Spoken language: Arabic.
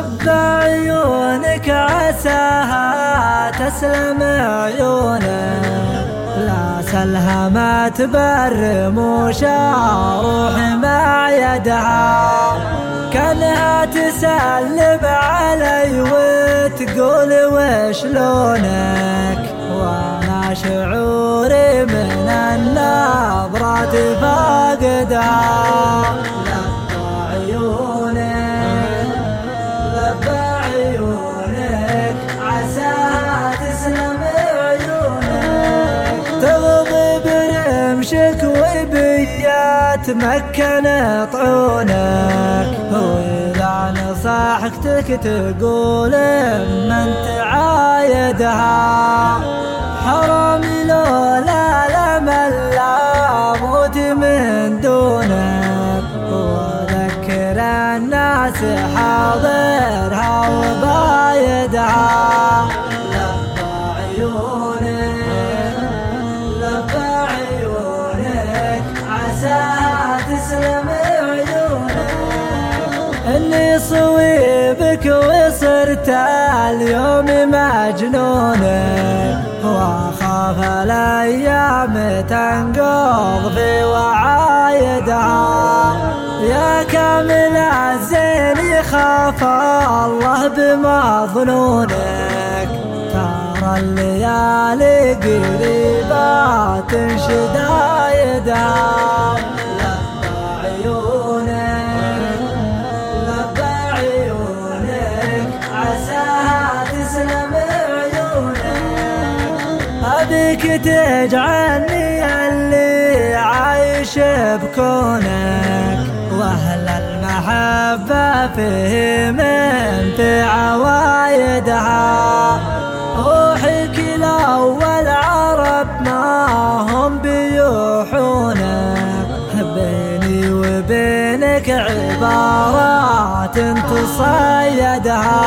غض عيونك عساها تسلم عيونك لا سلها ما تبر موشا روح ما يدعى كانها تسلم علي وتقول وشلونك؟ وأنا شعوري من النظرة فاقدها. تمكن طعونك وإذا نصحتك تقول من تعايدها حرام لولا لمن لا موت من دونك وذكر الناس حاضرها وبايدها. إني صويبك وصرت اليوم مجنونة وأخاف الأيام تنقض في وعايدها. يا كامل الزين يخاف الله بمظنونك ترى الليالي قريبات شدايدها بك تجعلني اللي عايش بكونك. وأهل المحبة فيه من في عوايدها. روحك الأول عرب ما هم بيوحونك. بيني وبينك عبارات تصيدها.